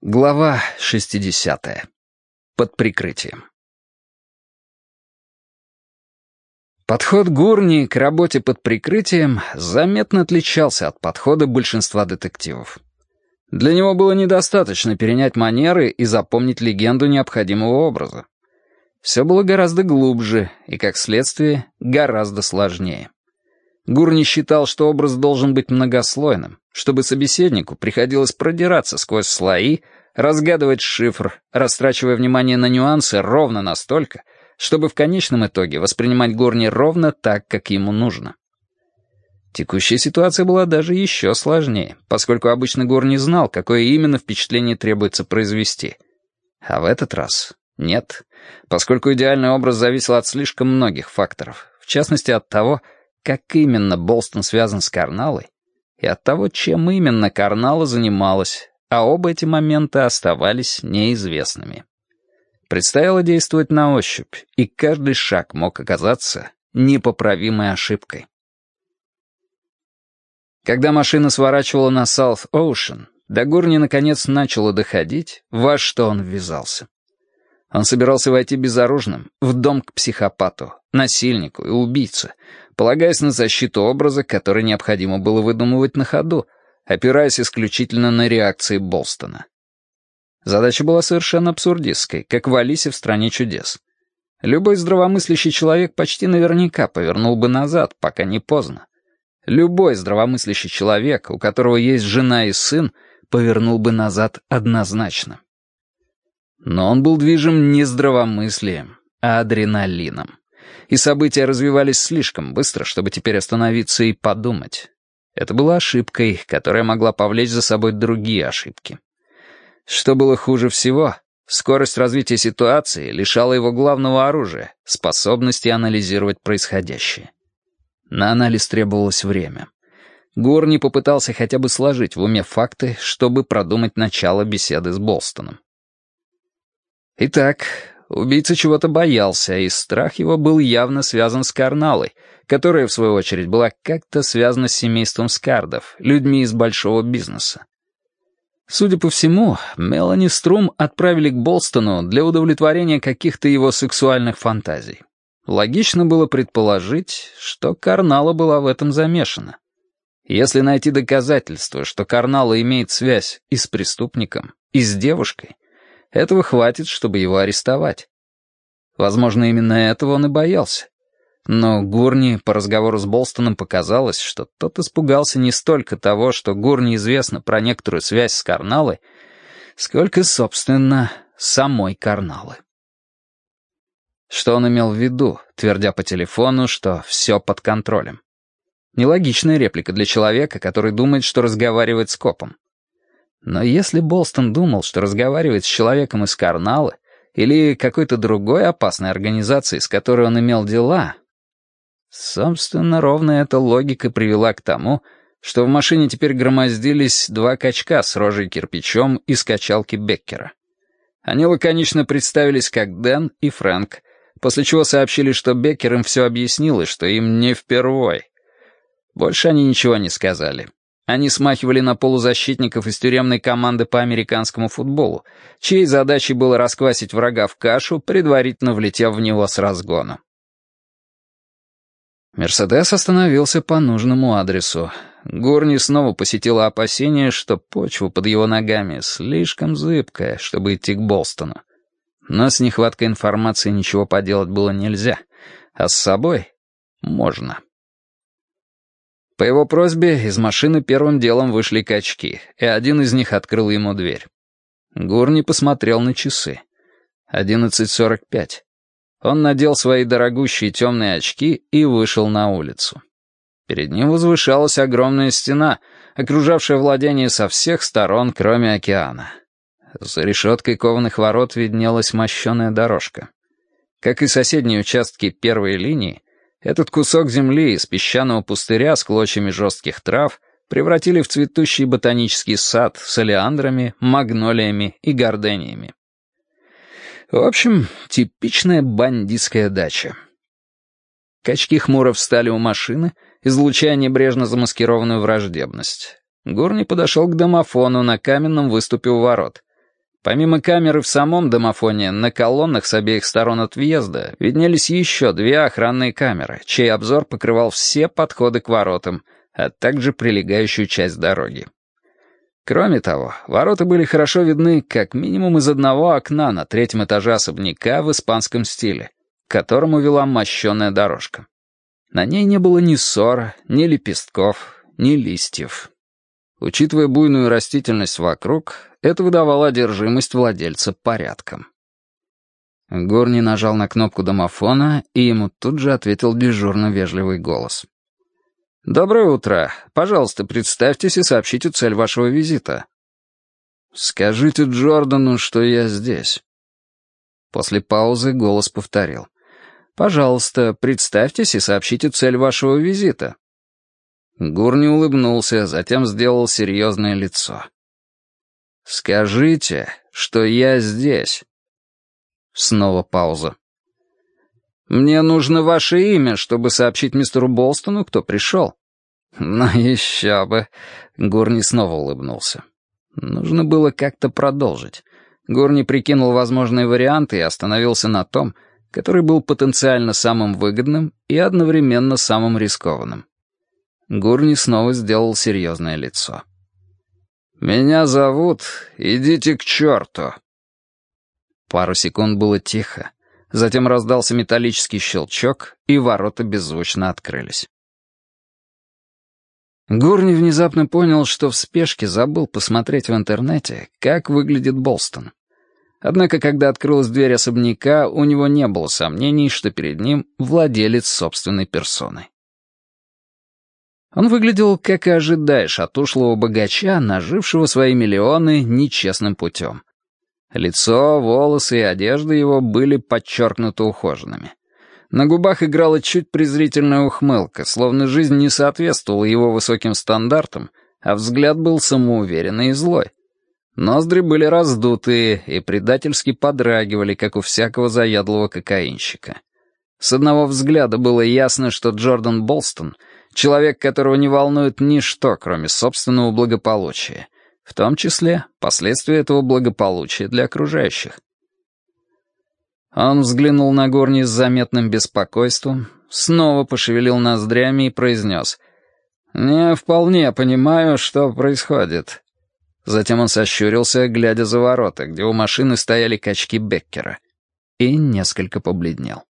Глава 60. Под прикрытием. Подход Гурни к работе под прикрытием заметно отличался от подхода большинства детективов. Для него было недостаточно перенять манеры и запомнить легенду необходимого образа. Все было гораздо глубже и, как следствие, гораздо сложнее. Гурни считал, что образ должен быть многослойным, чтобы собеседнику приходилось продираться сквозь слои, разгадывать шифр, растрачивая внимание на нюансы ровно настолько, чтобы в конечном итоге воспринимать Гурни ровно так, как ему нужно. Текущая ситуация была даже еще сложнее, поскольку обычно Гурни знал, какое именно впечатление требуется произвести. А в этот раз нет, поскольку идеальный образ зависел от слишком многих факторов, в частности от того, как именно Болстон связан с Карналой, и от того, чем именно Карнала занималась, а оба эти момента оставались неизвестными. Предстояло действовать на ощупь, и каждый шаг мог оказаться непоправимой ошибкой. Когда машина сворачивала на South Ocean, до Гурни наконец начало доходить, во что он ввязался. Он собирался войти безоружным в дом к психопату, насильнику и убийце, полагаясь на защиту образа, который необходимо было выдумывать на ходу, опираясь исключительно на реакции Болстона. Задача была совершенно абсурдистской, как в «Алисе в стране чудес». Любой здравомыслящий человек почти наверняка повернул бы назад, пока не поздно. Любой здравомыслящий человек, у которого есть жена и сын, повернул бы назад однозначно. Но он был движим не здравомыслием, а адреналином и события развивались слишком быстро, чтобы теперь остановиться и подумать. Это была ошибкой, которая могла повлечь за собой другие ошибки. Что было хуже всего, скорость развития ситуации лишала его главного оружия — способности анализировать происходящее. На анализ требовалось время. Горни попытался хотя бы сложить в уме факты, чтобы продумать начало беседы с Болстоном. Итак, Убийца чего-то боялся, и страх его был явно связан с Карналой, которая, в свою очередь, была как-то связана с семейством Скардов, людьми из большого бизнеса. Судя по всему, Мелани Струм отправили к Болстону для удовлетворения каких-то его сексуальных фантазий. Логично было предположить, что Карнала была в этом замешана. Если найти доказательства, что Карнала имеет связь и с преступником, и с девушкой — этого хватит, чтобы его арестовать. Возможно, именно этого он и боялся. Но Гурни по разговору с Болстоном показалось, что тот испугался не столько того, что Гурни известно про некоторую связь с Карналой, сколько, собственно, самой Карналы. Что он имел в виду, твердя по телефону, что все под контролем? Нелогичная реплика для человека, который думает, что разговаривает с копом. Но если Болстон думал, что разговаривает с человеком из Карнала или какой-то другой опасной организации, с которой он имел дела, собственно, ровно эта логика привела к тому, что в машине теперь громоздились два качка с рожей кирпичом из качалки Беккера. Они лаконично представились как Дэн и Фрэнк, после чего сообщили, что Беккер им все объяснил и что им не впервой. Больше они ничего не сказали. Они смахивали на полузащитников из тюремной команды по американскому футболу, чьей задачей было расквасить врага в кашу, предварительно влетев в него с разгону. Мерседес остановился по нужному адресу. Горни снова посетила опасение, что почва под его ногами слишком зыбкая, чтобы идти к Болстону. Но с нехваткой информации ничего поделать было нельзя, а с собой можно. По его просьбе из машины первым делом вышли качки, и один из них открыл ему дверь. Гурни посмотрел на часы. Одиннадцать сорок пять. Он надел свои дорогущие темные очки и вышел на улицу. Перед ним возвышалась огромная стена, окружавшая владение со всех сторон, кроме океана. За решеткой кованых ворот виднелась мощеная дорожка. Как и соседние участки первой линии, этот кусок земли из песчаного пустыря с клочьями жестких трав превратили в цветущий ботанический сад с олеандрами, магнолиями и гордениями. В общем, типичная бандитская дача. Качки хмуро встали у машины, излучая небрежно замаскированную враждебность. Горни подошел к домофону на каменном выступе у ворот. Помимо камеры в самом домофоне, на колоннах с обеих сторон от въезда виднелись еще две охранные камеры, чей обзор покрывал все подходы к воротам, а также прилегающую часть дороги. Кроме того, ворота были хорошо видны как минимум из одного окна на третьем этаже особняка в испанском стиле, к которому вела мощеная дорожка. На ней не было ни ссора, ни лепестков, ни листьев. Учитывая буйную растительность вокруг, это выдавало одержимость владельца порядком. Горни нажал на кнопку домофона, и ему тут же ответил дежурно вежливый голос. «Доброе утро. Пожалуйста, представьтесь и сообщите цель вашего визита». «Скажите Джордану, что я здесь». После паузы голос повторил. «Пожалуйста, представьтесь и сообщите цель вашего визита». Гурни улыбнулся, затем сделал серьезное лицо. «Скажите, что я здесь». Снова пауза. «Мне нужно ваше имя, чтобы сообщить мистеру Болстону, кто пришел». «Ну еще бы!» — Гурни снова улыбнулся. Нужно было как-то продолжить. Гурни прикинул возможные варианты и остановился на том, который был потенциально самым выгодным и одновременно самым рискованным. Гурни снова сделал серьезное лицо. «Меня зовут... Идите к черту!» Пару секунд было тихо. Затем раздался металлический щелчок, и ворота беззвучно открылись. Гурни внезапно понял, что в спешке забыл посмотреть в интернете, как выглядит Болстон. Однако, когда открылась дверь особняка, у него не было сомнений, что перед ним владелец собственной персоной. Он выглядел, как и ожидаешь, от ушлого богача, нажившего свои миллионы нечестным путем. Лицо, волосы и одежда его были подчеркнуто ухоженными. На губах играла чуть презрительная ухмылка, словно жизнь не соответствовала его высоким стандартам, а взгляд был самоуверенный и злой. Ноздри были раздутые и предательски подрагивали, как у всякого заядлого кокаинщика. С одного взгляда было ясно, что Джордан Болстон — Человек, которого не волнует ничто, кроме собственного благополучия, в том числе последствия этого благополучия для окружающих. Он взглянул на Горни с заметным беспокойством, снова пошевелил ноздрями и произнес «Не вполне понимаю, что происходит». Затем он сощурился, глядя за ворота, где у машины стояли качки Беккера, и несколько побледнел.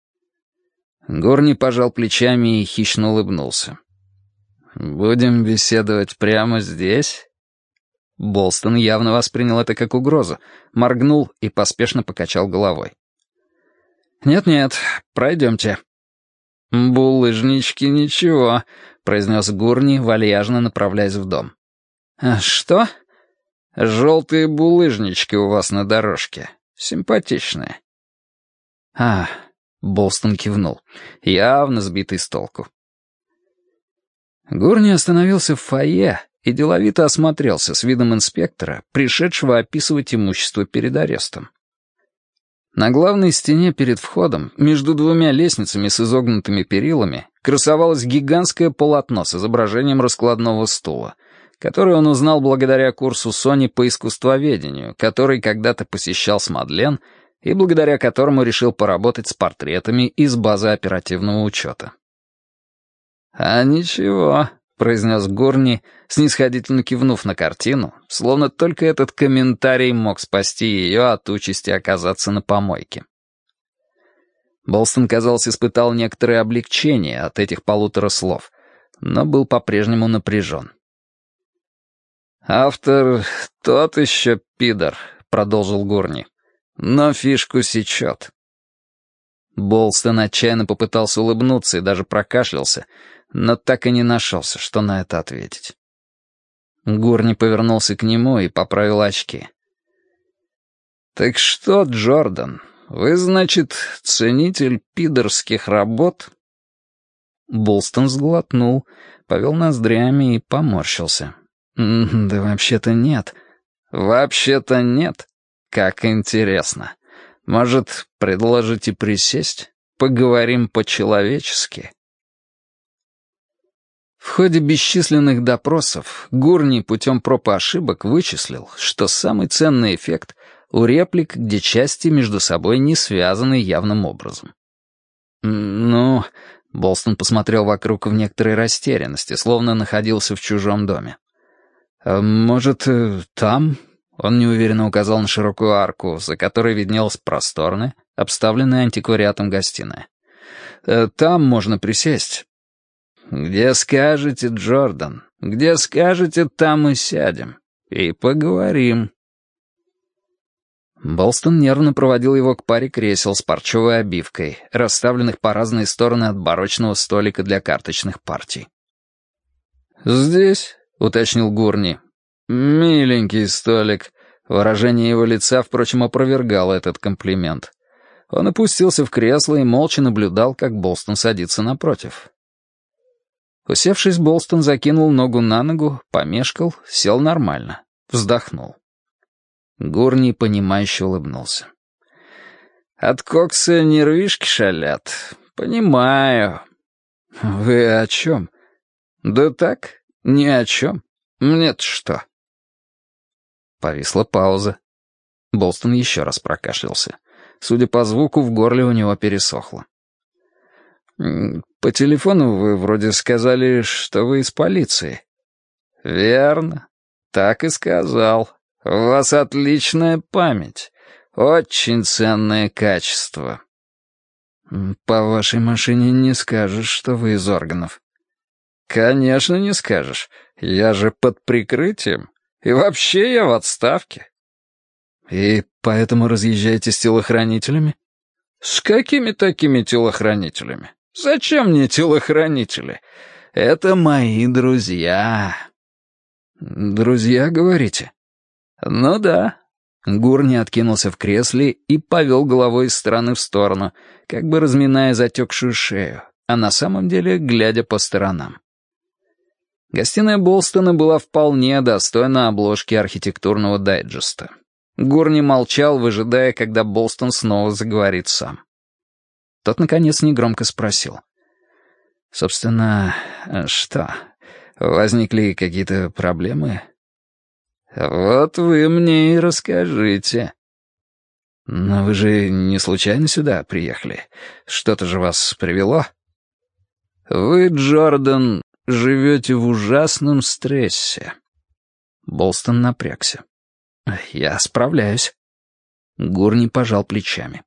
Горни пожал плечами и хищно улыбнулся. «Будем беседовать прямо здесь?» Болстон явно воспринял это как угрозу, моргнул и поспешно покачал головой. «Нет-нет, пройдемте». «Булыжнички ничего», — произнес Гурни, вальяжно направляясь в дом. «А что?» «Желтые булыжнички у вас на дорожке. Симпатичные». «А...» — Болстон кивнул, явно сбитый с толку. Горни остановился в фойе и деловито осмотрелся с видом инспектора, пришедшего описывать имущество перед арестом. На главной стене перед входом, между двумя лестницами с изогнутыми перилами, красовалось гигантское полотно с изображением раскладного стула, которое он узнал благодаря курсу Сони по искусствоведению, который когда-то посещал с Мадлен и благодаря которому решил поработать с портретами из базы оперативного учета. «А ничего», — произнес Горни, снисходительно кивнув на картину, словно только этот комментарий мог спасти ее от участи оказаться на помойке. Болстон, казалось, испытал некоторое облегчение от этих полутора слов, но был по-прежнему напряжен. «Автор тот еще пидор», — продолжил Горни, — «но фишку сечет». Болстон отчаянно попытался улыбнуться и даже прокашлялся, но так и не нашелся, что на это ответить. Гурни повернулся к нему и поправил очки. «Так что, Джордан, вы, значит, ценитель пидорских работ?» Булстон сглотнул, повел ноздрями и поморщился. «Да вообще-то нет». «Вообще-то нет? Как интересно. Может, предложите присесть? Поговорим по-человечески?» В ходе бесчисленных допросов Гурни путем проб и ошибок вычислил, что самый ценный эффект у реплик, где части между собой не связаны явным образом. «Ну...» — Болстон посмотрел вокруг в некоторой растерянности, словно находился в чужом доме. «А «Может, э, там?» — он неуверенно указал на широкую арку, за которой виднелась просторная, обставленная антиквариатом гостиная. «Э, «Там можно присесть». «Где скажете, Джордан, где скажете, там и сядем. И поговорим». Болстон нервно проводил его к паре кресел с парчевой обивкой, расставленных по разные стороны от барочного столика для карточных партий. «Здесь», — уточнил Гурни. «Миленький столик». Выражение его лица, впрочем, опровергало этот комплимент. Он опустился в кресло и молча наблюдал, как Болстон садится напротив. Усевшись, Болстон закинул ногу на ногу, помешкал, сел нормально, вздохнул. Гурни, понимающе улыбнулся. «От кокса нервишки шалят. Понимаю». «Вы о чем?» «Да так, ни о чем. Мне-то что?» Повисла пауза. Болстон еще раз прокашлялся. Судя по звуку, в горле у него пересохло. «По телефону вы вроде сказали, что вы из полиции». «Верно. Так и сказал. У вас отличная память. Очень ценное качество». «По вашей машине не скажешь, что вы из органов». «Конечно, не скажешь. Я же под прикрытием. И вообще я в отставке». «И поэтому разъезжаете с телохранителями?» «С какими такими телохранителями? Зачем мне телохранители? Это мои друзья». «Друзья, говорите?» «Ну да». Гурни откинулся в кресле и повел головой из стороны в сторону, как бы разминая затекшую шею, а на самом деле глядя по сторонам. Гостиная Болстона была вполне достойна обложки архитектурного дайджеста. Гурни молчал, выжидая, когда Болстон снова заговорит сам. Тот, наконец, негромко спросил. «Собственно, что? Возникли какие-то проблемы?» «Вот вы мне и расскажите». «Но вы же не случайно сюда приехали? Что-то же вас привело?» «Вы, Джордан, живете в ужасном стрессе». Болстон напрягся. «Я справляюсь». Гурни пожал плечами.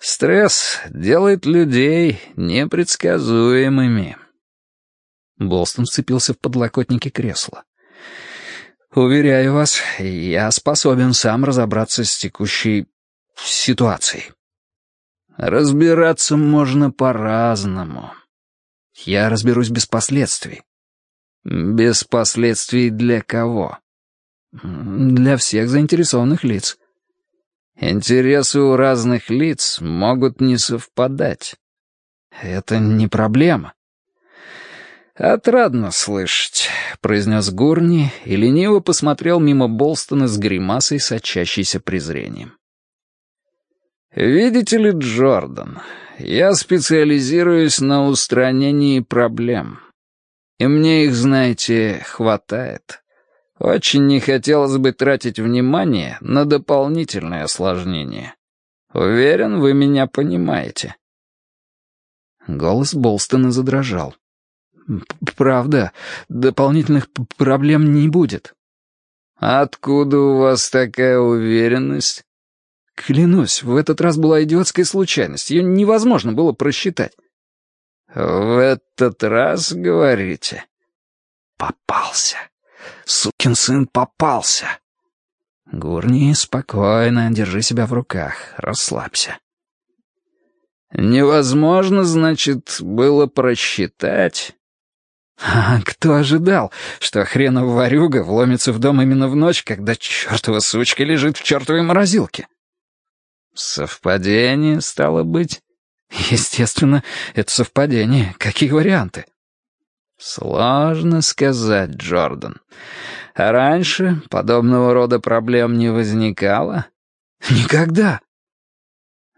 «Стресс делает людей непредсказуемыми». Болстон вцепился в подлокотники кресла. Уверяю вас, я способен сам разобраться с текущей ситуацией. Разбираться можно по-разному. Я разберусь без последствий. Без последствий для кого? Для всех заинтересованных лиц. Интересы у разных лиц могут не совпадать. Это не проблема. «Отрадно слышать», — произнес Гурни и лениво посмотрел мимо Болстона с гримасой, сочащейся презрением. «Видите ли, Джордан, я специализируюсь на устранении проблем. И мне их, знаете, хватает. Очень не хотелось бы тратить внимание на дополнительные осложнения. Уверен, вы меня понимаете». Голос Болстона задрожал. «Правда, дополнительных проблем не будет». «Откуда у вас такая уверенность?» «Клянусь, в этот раз была идиотская случайность. Ее невозможно было просчитать». «В этот раз, говорите?» «Попался. Сукин сын попался». «Гурни, спокойно, держи себя в руках, расслабься». «Невозможно, значит, было просчитать?» А кто ожидал, что хренов ворюга вломится в дом именно в ночь, когда чертова сучка лежит в чертовой морозилке? Совпадение, стало быть? Естественно, это совпадение. Какие варианты? Сложно сказать, Джордан. А раньше подобного рода проблем не возникало? Никогда.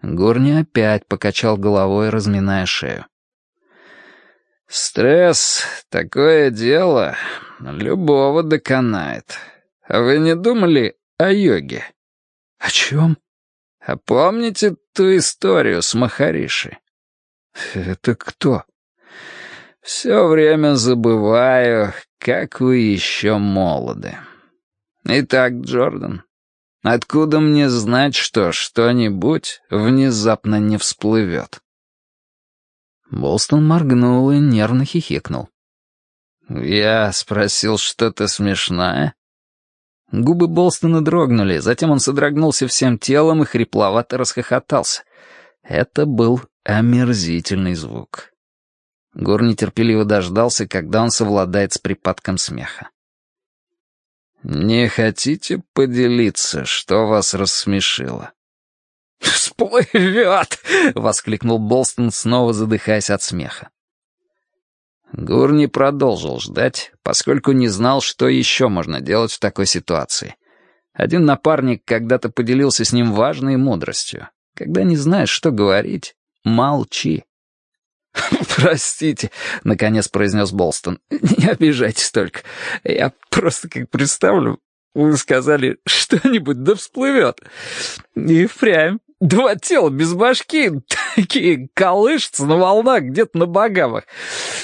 Гурни опять покачал головой, разминая шею. Стресс — такое дело, любого доконает. А вы не думали о йоге? «О чем?» «А помните ту историю с Махариши?» «Это кто?» «Все время забываю, как вы еще молоды. Итак, Джордан, откуда мне знать, что что-нибудь внезапно не всплывет?» Болстон моргнул и нервно хихикнул. «Я спросил что-то смешное?» Губы Болстона дрогнули, затем он содрогнулся всем телом и хрипловато расхохотался. Это был омерзительный звук. Гор нетерпеливо дождался, когда он совладает с припадком смеха. «Не хотите поделиться, что вас рассмешило?» «Всплывет!» — воскликнул Болстон, снова задыхаясь от смеха. Гур не продолжил ждать, поскольку не знал, что еще можно делать в такой ситуации. Один напарник когда-то поделился с ним важной мудростью. Когда не знаешь, что говорить, молчи. «Простите», — наконец произнес Болстон. «Не обижайтесь только. Я просто как представлю, вы сказали что-нибудь да всплывет. И впрямь. Два тела без башки, такие колышутся на волнах где-то на богамах.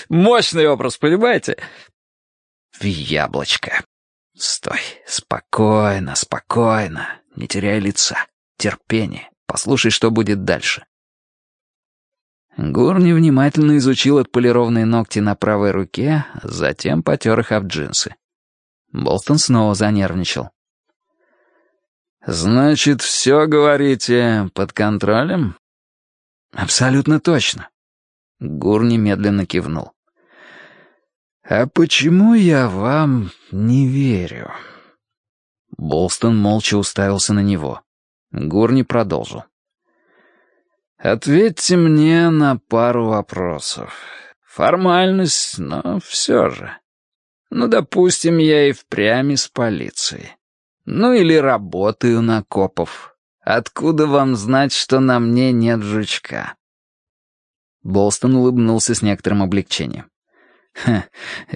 Мощный образ, понимаете? Яблочко. Стой, спокойно, спокойно, не теряй лица. Терпение. Послушай, что будет дальше. Гур внимательно изучил отполированные ногти на правой руке, затем потер их об джинсы. Болтон снова занервничал. «Значит, все, говорите, под контролем?» «Абсолютно точно». Гур немедленно кивнул. «А почему я вам не верю?» Болстон молча уставился на него. Гурни продолжил. «Ответьте мне на пару вопросов. Формальность, но все же. Ну, допустим, я и впрямь из полиции. Ну или работаю на копов. Откуда вам знать, что на мне нет жучка?» Болстон улыбнулся с некоторым облегчением. «Ха,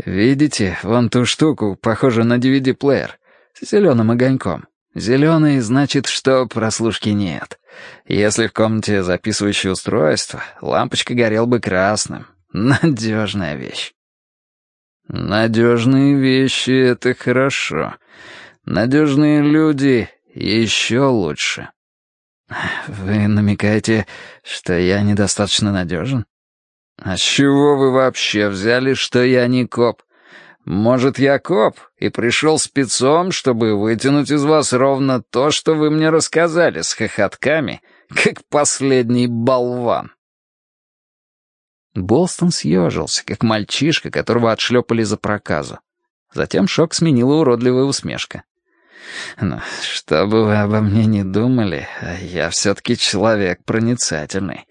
видите, вон ту штуку, похожую на DVD-плеер, с зеленым огоньком. Зеленый значит, что прослушки нет. Если в комнате записывающее устройство, лампочка горел бы красным. Надежная вещь». «Надежные вещи — это хорошо. Надежные люди еще лучше. Вы намекаете, что я недостаточно надежен? А с чего вы вообще взяли, что я не коп? Может, я коп и пришел спецом, чтобы вытянуть из вас ровно то, что вы мне рассказали с хохотками, как последний болван. Болстон съежился, как мальчишка, которого отшлепали за проказу. Затем шок сменила уродливая усмешка. Но что бы вы обо мне не думали, я все-таки человек проницательный.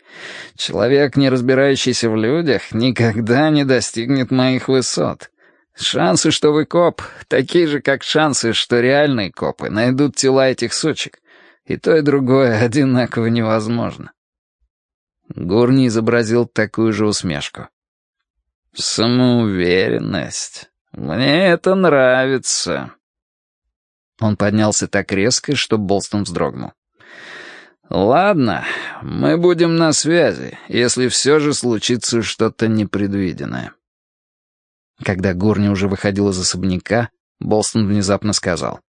Человек, не разбирающийся в людях, никогда не достигнет моих высот. Шансы, что вы коп, такие же, как шансы, что реальные копы найдут тела этих сучек. И то, и другое одинаково невозможно. Гурни изобразил такую же усмешку. «Самоуверенность. Мне это нравится». Он поднялся так резко, что Болстон вздрогнул. «Ладно, мы будем на связи, если все же случится что-то непредвиденное». Когда Горни уже выходил из особняка, Болстон внезапно сказал.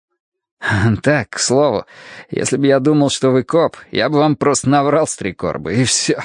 «Так, к слову, если бы я думал, что вы коп, я бы вам просто наврал с три корба, и все.